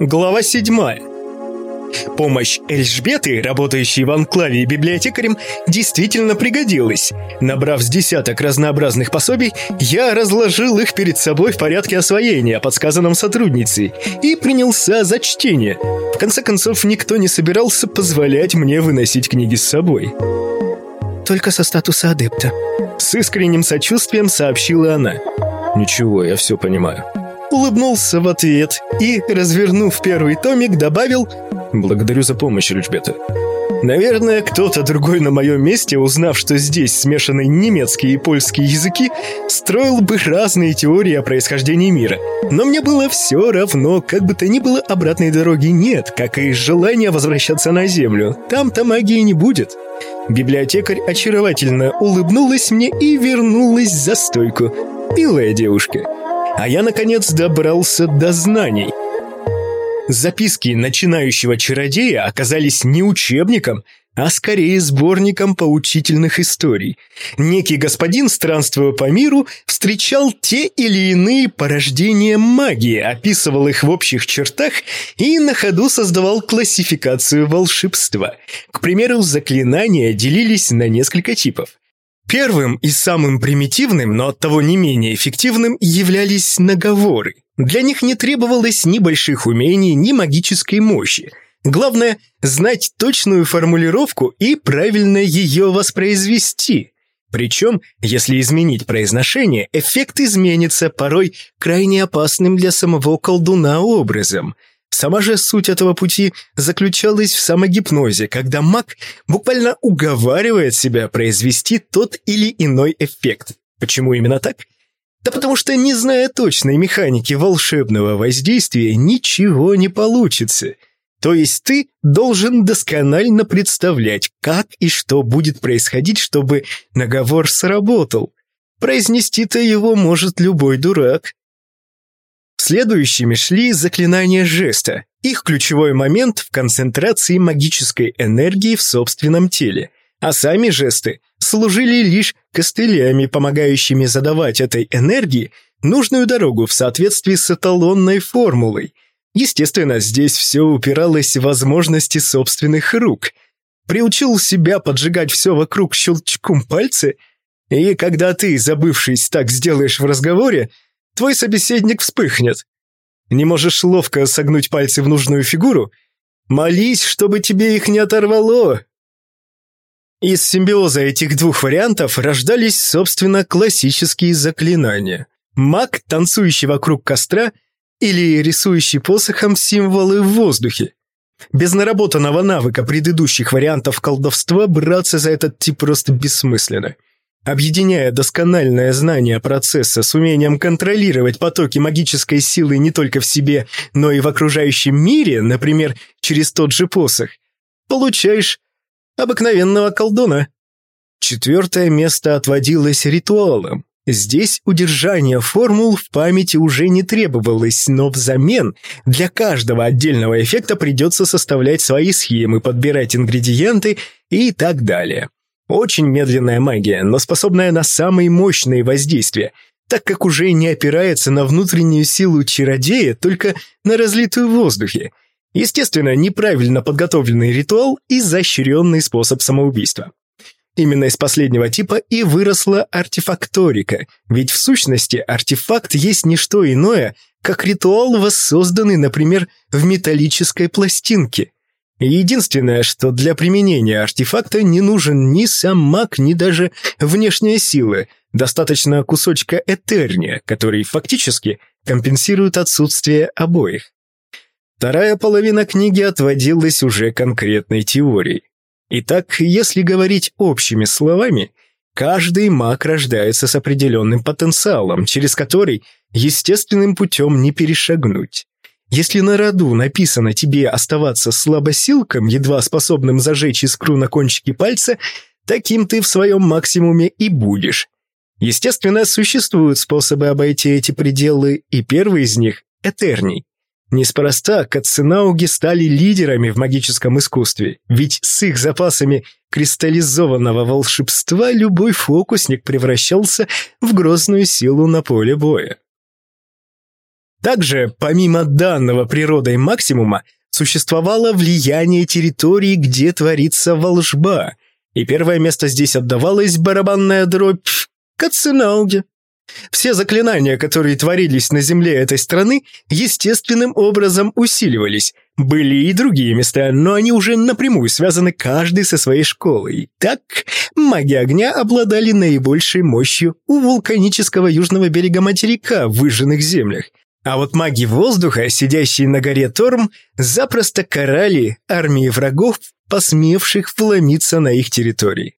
Глава 7. Помощь Эльжбеты, работающей в анклаве библиотекарем, действительно пригодилась. Набрав с десяток разнообразных пособий, я разложил их перед собой в порядке освоения, подсказанном сотрудницей, и принялся за чтение. В конце концов, никто не собирался позволять мне выносить книги с собой. Только со статуса адепта. С искренним сочувствием сообщила она. Ничего, я все понимаю. Улыбнулся в ответ и, развернув первый томик, добавил Благодарю за помощь, Ричбета. Наверное, кто-то другой на моем месте, узнав, что здесь смешаны немецкий и польский языки, строил бы разные теории о происхождении мира. Но мне было все равно, как бы то ни было, обратной дороги нет, как и желания возвращаться на Землю. Там-то магии не будет. Библиотекарь очаровательно улыбнулась мне и вернулась за стойку. Милая девушка. А я, наконец, добрался до знаний – Записки начинающего чародея оказались не учебником, а скорее сборником поучительных историй. Некий господин, странствуя по миру, встречал те или иные порождения магии, описывал их в общих чертах и на ходу создавал классификацию волшебства. К примеру, заклинания делились на несколько типов. Первым и самым примитивным, но оттого не менее эффективным, являлись наговоры. Для них не требовалось ни больших умений, ни магической мощи. Главное – знать точную формулировку и правильно ее воспроизвести. Причем, если изменить произношение, эффект изменится порой крайне опасным для самого колдуна образом. Сама же суть этого пути заключалась в самогипнозе, когда маг буквально уговаривает себя произвести тот или иной эффект. Почему именно так? Да потому что, не зная точной механики волшебного воздействия, ничего не получится. То есть ты должен досконально представлять, как и что будет происходить, чтобы наговор сработал. Произнести-то его может любой дурак. Следующими шли заклинания жеста. Их ключевой момент в концентрации магической энергии в собственном теле. А сами жесты служили лишь костылями, помогающими задавать этой энергии нужную дорогу в соответствии с эталонной формулой. Естественно, здесь все упиралось в возможности собственных рук. Приучил себя поджигать все вокруг щелчком пальца, и когда ты, забывшись, так сделаешь в разговоре, твой собеседник вспыхнет. Не можешь ловко согнуть пальцы в нужную фигуру? Молись, чтобы тебе их не оторвало, из симбиоза этих двух вариантов рождались, собственно, классические заклинания. Маг, танцующий вокруг костра, или рисующий посохом символы в воздухе. Без наработанного навыка предыдущих вариантов колдовства браться за этот тип просто бессмысленно. Объединяя доскональное знание процесса с умением контролировать потоки магической силы не только в себе, но и в окружающем мире, например, через тот же посох, получаешь обыкновенного колдуна. Четвертое место отводилось ритуалам. Здесь удержание формул в памяти уже не требовалось, но взамен для каждого отдельного эффекта придется составлять свои схемы, подбирать ингредиенты и так далее. Очень медленная магия, но способная на самые мощные воздействия, так как уже не опирается на внутреннюю силу чародея, только на разлитую в воздухе – Естественно, неправильно подготовленный ритуал и изощренный способ самоубийства. Именно из последнего типа и выросла артефакторика, ведь в сущности артефакт есть не что иное, как ритуал, воссозданный, например, в металлической пластинке. Единственное, что для применения артефакта не нужен ни сам маг, ни даже внешняя сила, достаточно кусочка этерния, который фактически компенсирует отсутствие обоих. Вторая половина книги отводилась уже конкретной теорией. Итак, если говорить общими словами, каждый маг рождается с определенным потенциалом, через который естественным путем не перешагнуть. Если на роду написано тебе оставаться слабосилком, едва способным зажечь искру на кончике пальца, таким ты в своем максимуме и будешь. Естественно, существуют способы обойти эти пределы, и первый из них – Этерний. Неспроста Каценауги стали лидерами в магическом искусстве, ведь с их запасами кристаллизованного волшебства любой фокусник превращался в грозную силу на поле боя. Также, помимо данного природой максимума, существовало влияние территории, где творится волжба, и первое место здесь отдавалось барабанная дробь Каценауге. Все заклинания, которые творились на земле этой страны, естественным образом усиливались. Были и другие места, но они уже напрямую связаны каждый со своей школой. Так, маги огня обладали наибольшей мощью у вулканического южного берега материка в выжженных землях. А вот маги воздуха, сидящие на горе Торм, запросто карали армии врагов, посмевших вломиться на их территории.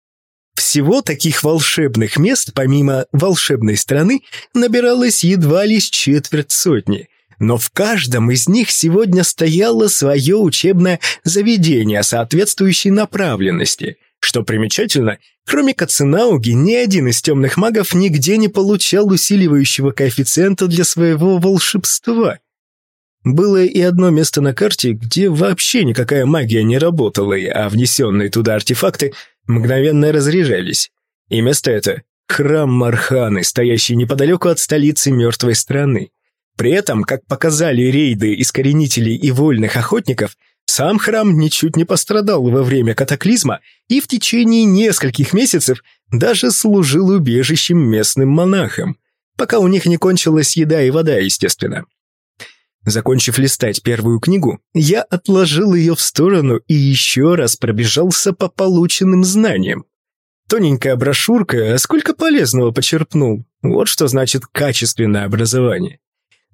Всего таких волшебных мест, помимо волшебной страны, набиралось едва ли с четверть сотни. Но в каждом из них сегодня стояло свое учебное заведение соответствующей направленности. Что примечательно, кроме Каценауги, ни один из темных магов нигде не получал усиливающего коэффициента для своего волшебства. Было и одно место на карте, где вообще никакая магия не работала, а внесенные туда артефакты – мгновенно разряжались. И место это — храм Марханы, стоящий неподалеку от столицы мертвой страны. При этом, как показали рейды искоренителей и вольных охотников, сам храм ничуть не пострадал во время катаклизма и в течение нескольких месяцев даже служил убежищем местным монахам, пока у них не кончилась еда и вода, естественно. Закончив листать первую книгу, я отложил ее в сторону и еще раз пробежался по полученным знаниям. Тоненькая брошюрка, а сколько полезного почерпнул. Вот что значит качественное образование.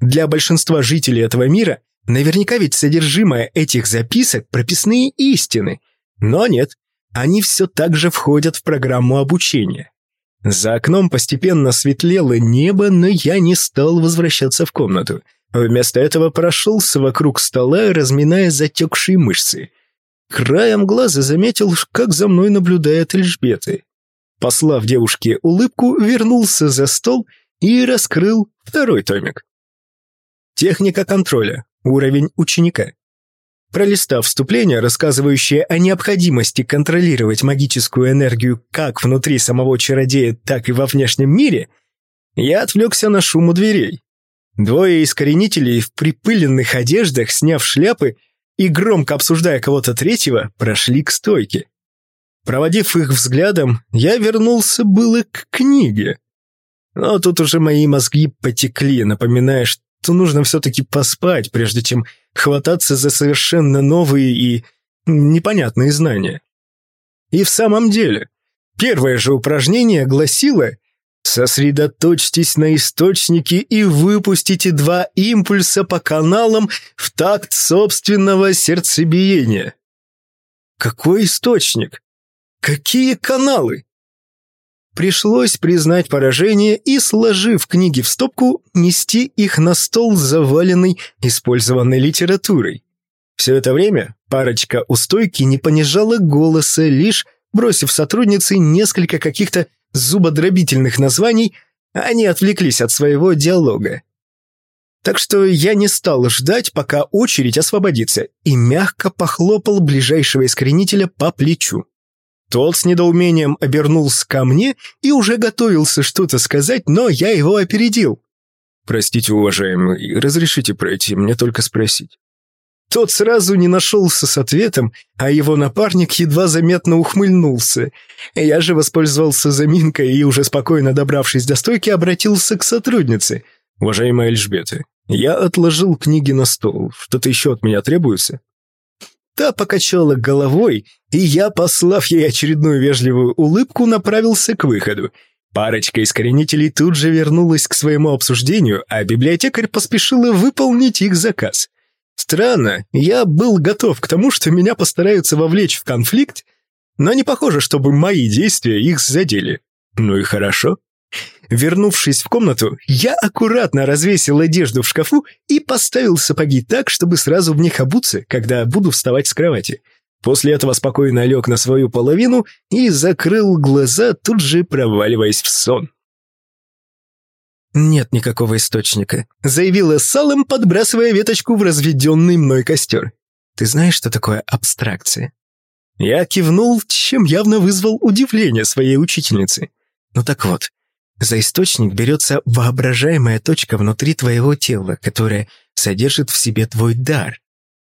Для большинства жителей этого мира наверняка ведь содержимое этих записок прописные истины. Но нет, они все так же входят в программу обучения. За окном постепенно светлело небо, но я не стал возвращаться в комнату – Вместо этого прошелся вокруг стола, разминая затекшие мышцы. Краем глаза заметил, как за мной наблюдает Эльжбеты. Послав девушке улыбку, вернулся за стол и раскрыл второй томик. Техника контроля. Уровень ученика. Пролистав вступление, рассказывающее о необходимости контролировать магическую энергию как внутри самого чародея, так и во внешнем мире, я отвлекся на шум у дверей. Двое искоренителей в припыленных одеждах, сняв шляпы и громко обсуждая кого-то третьего, прошли к стойке. Проводив их взглядом, я вернулся было к книге. Но тут уже мои мозги потекли, напоминая, что нужно все-таки поспать, прежде чем хвататься за совершенно новые и непонятные знания. И в самом деле, первое же упражнение гласило Сосредоточьтесь на источнике и выпустите два импульса по каналам в такт собственного сердцебиения. Какой источник? Какие каналы? Пришлось признать поражение и, сложив книги в стопку, нести их на стол, заваленный использованной литературой. Все это время парочка у стойки не понижала голоса, лишь бросив сотруднице несколько каких-то зубодробительных названий, они отвлеклись от своего диалога. Так что я не стал ждать, пока очередь освободится, и мягко похлопал ближайшего искоренителя по плечу. Тот с недоумением обернулся ко мне и уже готовился что-то сказать, но я его опередил. «Простите, уважаемый, разрешите пройти, мне только спросить». Тот сразу не нашелся с ответом, а его напарник едва заметно ухмыльнулся. Я же воспользовался заминкой и, уже спокойно добравшись до стойки, обратился к сотруднице. «Уважаемая Эльжбета, я отложил книги на стол. Что-то еще от меня требуется?» Та покачала головой, и я, послав ей очередную вежливую улыбку, направился к выходу. Парочка искоренителей тут же вернулась к своему обсуждению, а библиотекарь поспешила выполнить их заказ. Странно, я был готов к тому, что меня постараются вовлечь в конфликт, но не похоже, чтобы мои действия их задели. Ну и хорошо. Вернувшись в комнату, я аккуратно развесил одежду в шкафу и поставил сапоги так, чтобы сразу в них обуться, когда буду вставать с кровати. После этого спокойно лег на свою половину и закрыл глаза, тут же проваливаясь в сон. «Нет никакого источника», — заявила Салем, подбрасывая веточку в разведенный мной костер. «Ты знаешь, что такое абстракция?» Я кивнул, чем явно вызвал удивление своей учительницы. Ну так вот, За источник берется воображаемая точка внутри твоего тела, которая содержит в себе твой дар.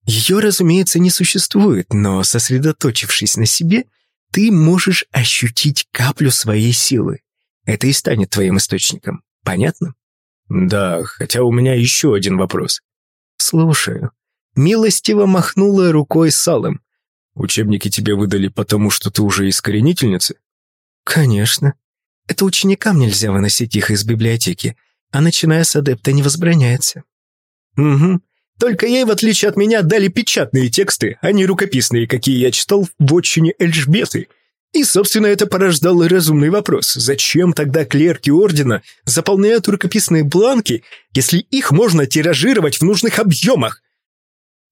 Ее, разумеется, не существует, но, сосредоточившись на себе, ты можешь ощутить каплю своей силы. Это и станет твоим источником. Понятно? Да, хотя у меня еще один вопрос. Слушаю. Милостиво махнула рукой Салом. Учебники тебе выдали потому, что ты уже искоренительница? Конечно. Это ученикам нельзя выносить их из библиотеки, а начиная с адепта не возбраняется. Угу. Только ей, в отличие от меня, дали печатные тексты, а не рукописные, какие я читал в отчине Эльжбеты. И, собственно, это порождало разумный вопрос. Зачем тогда клерки Ордена заполняют рукописные бланки, если их можно тиражировать в нужных объемах?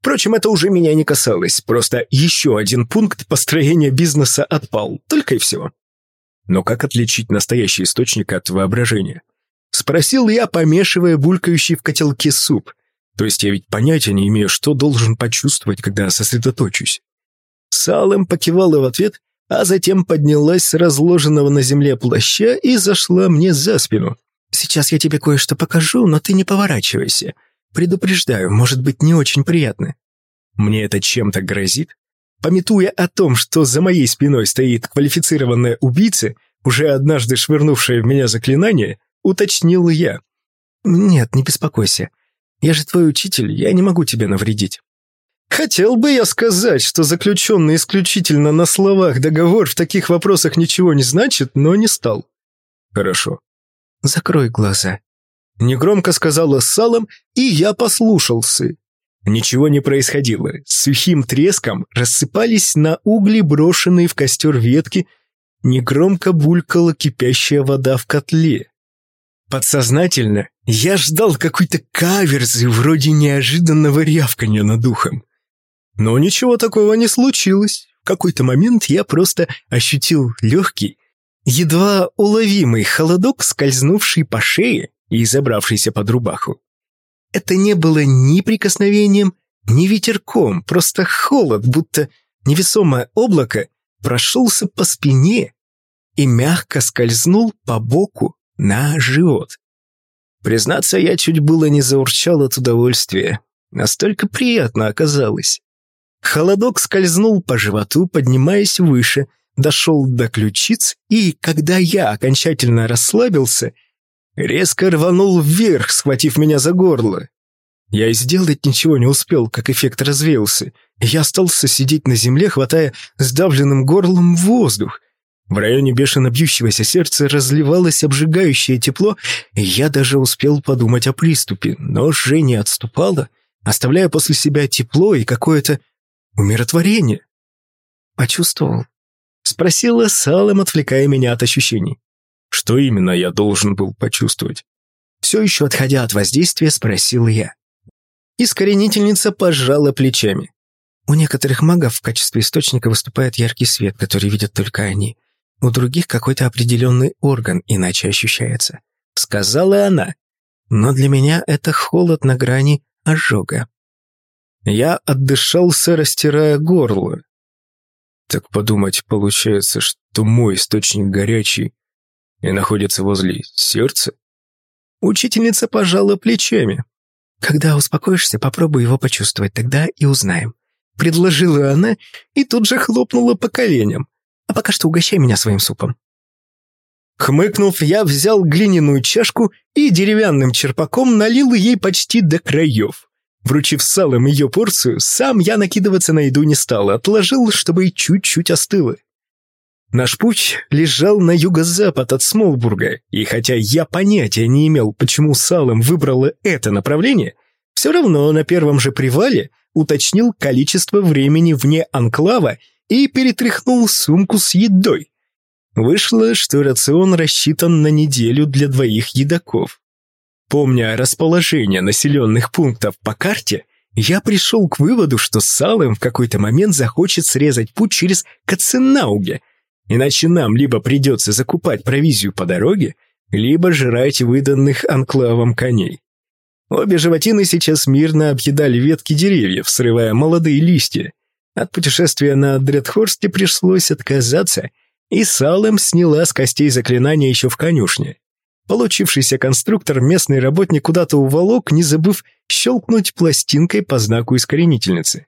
Впрочем, это уже меня не касалось, просто еще один пункт построения бизнеса отпал, только и всего. Но как отличить настоящий источник от воображения? Спросил я, помешивая булькающий в котелке суп. То есть я ведь понятия не имею, что должен почувствовать, когда сосредоточусь. Салем покивала в ответ, а затем поднялась с разложенного на земле плаща и зашла мне за спину. «Сейчас я тебе кое-что покажу, но ты не поворачивайся. Предупреждаю, может быть не очень приятно». Мне это чем-то грозит? Пометуя о том, что за моей спиной стоит квалифицированная убийца, уже однажды швырнувшая в меня заклинание, уточнил я. «Нет, не беспокойся. Я же твой учитель, я не могу тебе навредить». Хотел бы я сказать, что заключенный исключительно на словах договор в таких вопросах ничего не значит, но не стал. Хорошо. Закрой глаза. Негромко сказала Салом, и я послушался. Ничего не происходило. С сухим треском рассыпались на угли брошенные в костер ветки, негромко булькала кипящая вода в котле. Подсознательно я ждал какой-то каверзы вроде неожиданного рявканья над духом. Но ничего такого не случилось. В какой-то момент я просто ощутил легкий, едва уловимый холодок, скользнувший по шее и забравшийся под рубаху. Это не было ни прикосновением, ни ветерком, просто холод, будто невесомое облако прошелся по спине и мягко скользнул по боку на живот. Признаться, я чуть было не заурчал от удовольствия. Настолько приятно оказалось. Холодок скользнул по животу, поднимаясь выше, дошел до ключиц, и, когда я окончательно расслабился, резко рванул вверх, схватив меня за горло. Я и сделать ничего не успел, как эффект развеялся, я остался сидеть на земле, хватая сдавленным горлом воздух. В районе бешено бьющегося сердца разливалось обжигающее тепло, и я даже успел подумать о приступе, но Женя отступала, оставляя после себя тепло и какое-то умиротворение. «Почувствовал?» — спросила Салом, отвлекая меня от ощущений. Что именно я должен был почувствовать? Все еще отходя от воздействия, спросил я. Искоренительница пожала плечами. У некоторых магов в качестве источника выступает яркий свет, который видят только они. У других какой-то определенный орган иначе ощущается. Сказала она. Но для меня это холод на грани ожога. Я отдышался, растирая горло. Так подумать, получается, что мой источник горячий и находится возле сердца? Учительница пожала плечами. «Когда успокоишься, попробуй его почувствовать, тогда и узнаем», — предложила она и тут же хлопнула по коленям. «А пока что угощай меня своим супом». Хмыкнув, я взял глиняную чашку и деревянным черпаком налил ей почти до краев. Вручив салом ее порцию, сам я накидываться на еду не стал, отложил, чтобы чуть-чуть остыло. Наш путь лежал на юго-запад от Смолбурга, и хотя я понятия не имел, почему Салом выбрала это направление, все равно на первом же привале уточнил количество времени вне анклава и перетряхнул сумку с едой. Вышло, что рацион рассчитан на неделю для двоих едоков. Помня расположение населенных пунктов по карте, я пришел к выводу, что Салем в какой-то момент захочет срезать путь через Каценауге, иначе нам либо придется закупать провизию по дороге, либо жрать выданных анклавом коней. Обе животины сейчас мирно объедали ветки деревьев, срывая молодые листья. От путешествия на Дредхорсте пришлось отказаться, и Салем сняла с костей заклинания еще в конюшне. Получившийся конструктор местный работник куда-то уволок, не забыв щелкнуть пластинкой по знаку искоренительницы.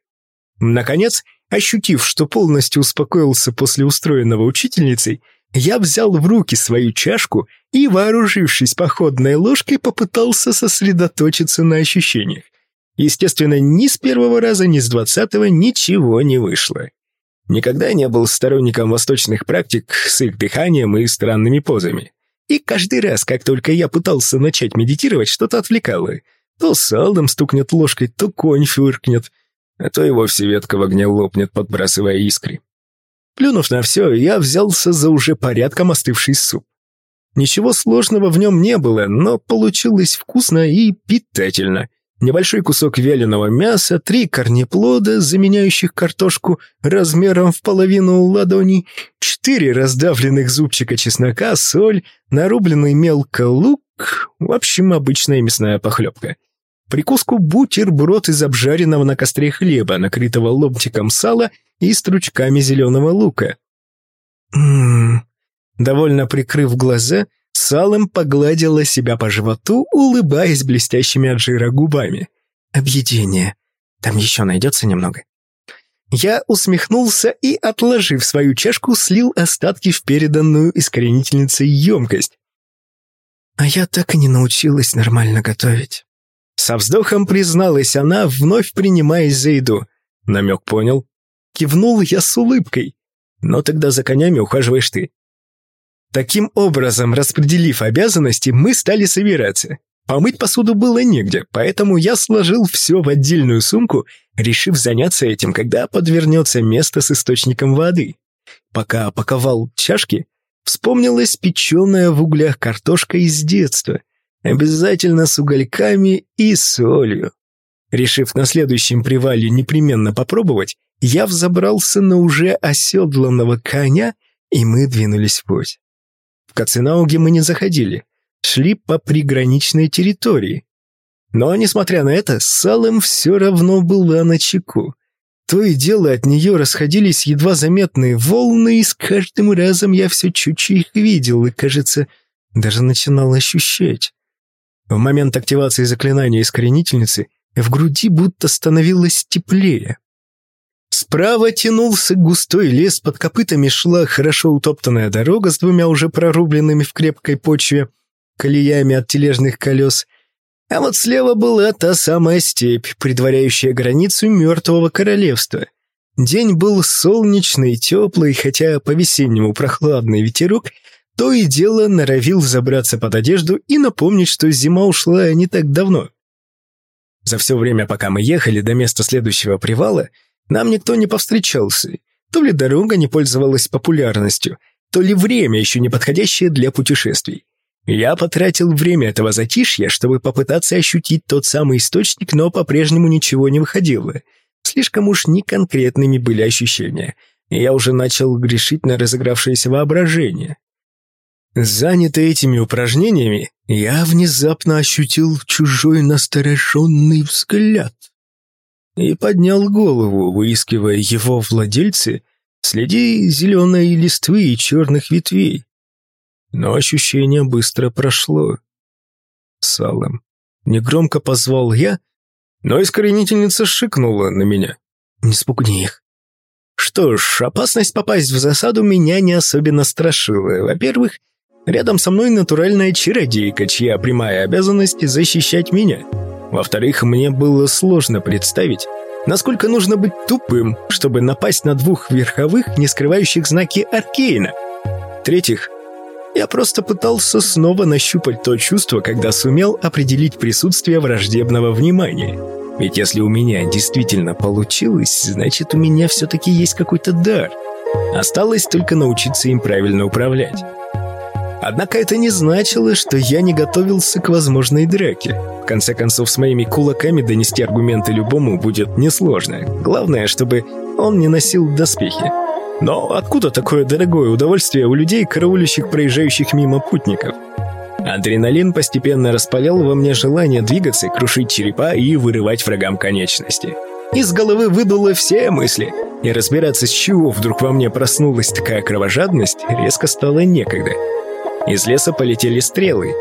Наконец, ощутив, что полностью успокоился после устроенного учительницей, я взял в руки свою чашку и, вооружившись походной ложкой, попытался сосредоточиться на ощущениях. Естественно, ни с первого раза, ни с двадцатого ничего не вышло. Никогда не был сторонником восточных практик с их дыханием и странными позами. И каждый раз, как только я пытался начать медитировать, что-то отвлекало. То салдом стукнет ложкой, то конь фыркнет, а то и вовсе ветка в огне лопнет, подбрасывая искры. Плюнув на все, я взялся за уже порядком остывший суп. Ничего сложного в нем не было, но получилось вкусно и питательно. Небольшой кусок вяленого мяса, три корнеплода, заменяющих картошку размером в половину ладони, четыре раздавленных зубчика чеснока, соль, нарубленный мелко лук, в общем, обычная мясная похлебка. Прикуску бутерброд из обжаренного на костре хлеба, накрытого ломтиком сала и стручками зеленого лука. Ммм, довольно прикрыв глаза, Салом погладила себя по животу, улыбаясь блестящими от жира губами. «Объедение. Там еще найдется немного». Я усмехнулся и, отложив свою чашку, слил остатки в переданную искоренительницей емкость. А я так и не научилась нормально готовить. Со вздохом призналась она, вновь принимаясь за еду. Намек понял. Кивнул я с улыбкой. Но тогда за конями ухаживаешь ты. Таким образом, распределив обязанности, мы стали собираться. Помыть посуду было негде, поэтому я сложил все в отдельную сумку, решив заняться этим, когда подвернется место с источником воды. Пока опаковал чашки, вспомнилась печеная в углях картошка из детства, обязательно с угольками и солью. Решив на следующем привале непременно попробовать, я взобрался на уже оседланного коня, и мы двинулись в путь. Кацинауге мы не заходили, шли по приграничной территории. Но, несмотря на это, Салем все равно была на чеку. То и дело от нее расходились едва заметные волны, и с каждым разом я все чуть-чуть их видел, и, кажется, даже начинал ощущать. В момент активации заклинания искоренительницы в груди будто становилось теплее. Справа тянулся густой лес, под копытами шла хорошо утоптанная дорога с двумя уже прорубленными в крепкой почве колеями от тележных колес. А вот слева была та самая степь, предваряющая границу мертвого королевства. День был солнечный, теплый, хотя по-весеннему прохладный ветерок то и дело норовил забраться под одежду и напомнить, что зима ушла не так давно. За все время, пока мы ехали до места следующего привала, нам никто не повстречался. То ли дорога не пользовалась популярностью, то ли время еще не подходящее для путешествий. Я потратил время этого затишья, чтобы попытаться ощутить тот самый источник, но по-прежнему ничего не выходило. Слишком уж неконкретными были ощущения. Я уже начал грешить на разыгравшееся воображение. Занятый этими упражнениями, я внезапно ощутил чужой настороженный взгляд и поднял голову, выискивая его владельцы среди зеленой листвы и черных ветвей. Но ощущение быстро прошло. Салом. Негромко позвал я, но искоренительница шикнула на меня. «Не спугни их». Что ж, опасность попасть в засаду меня не особенно страшила. Во-первых, рядом со мной натуральная чародейка, чья прямая обязанность защищать меня – во-вторых, мне было сложно представить, насколько нужно быть тупым, чтобы напасть на двух верховых, не скрывающих знаки Аркейна. В-третьих, я просто пытался снова нащупать то чувство, когда сумел определить присутствие враждебного внимания. Ведь если у меня действительно получилось, значит, у меня все-таки есть какой-то дар. Осталось только научиться им правильно управлять. Однако это не значило, что я не готовился к возможной драке. В конце концов, с моими кулаками донести аргументы любому будет несложно. Главное, чтобы он не носил доспехи. Но откуда такое дорогое удовольствие у людей, караулищих проезжающих мимо путников? Адреналин постепенно распалял во мне желание двигаться, крушить черепа и вырывать врагам конечности. Из головы выдуло все мысли, и разбираться, с чего вдруг во мне проснулась такая кровожадность, резко стало некогда. Из леса полетели стрелы,